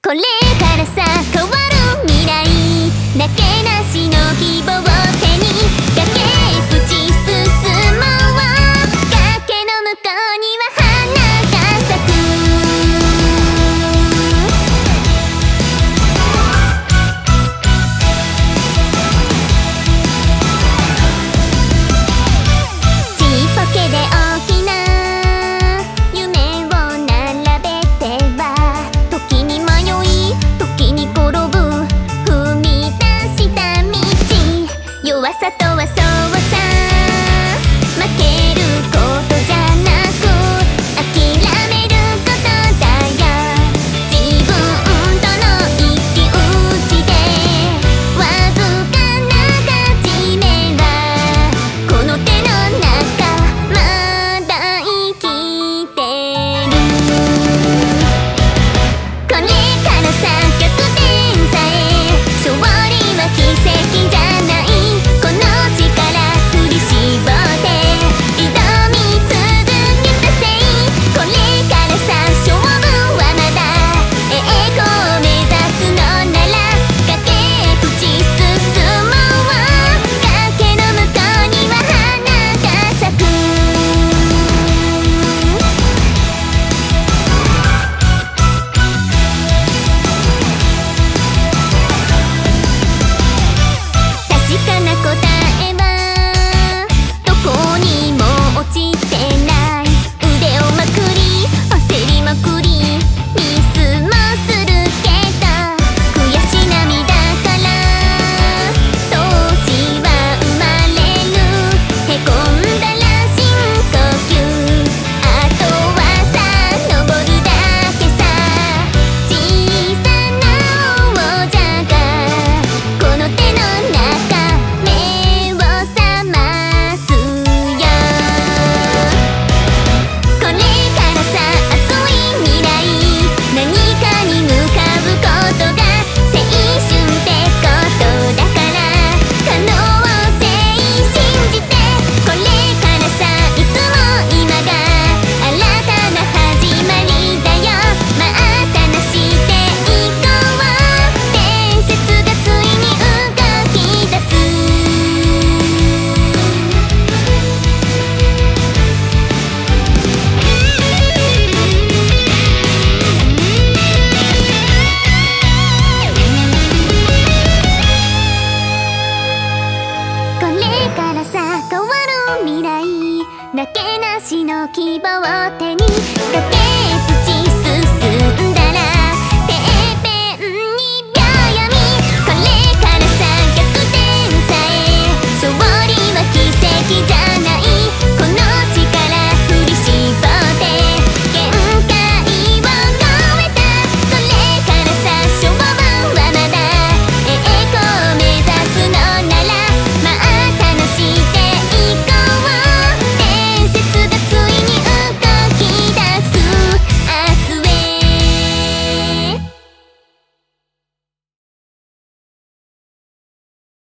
これからさ変わる未来。なけなしの希望けなしの希望を手にかけ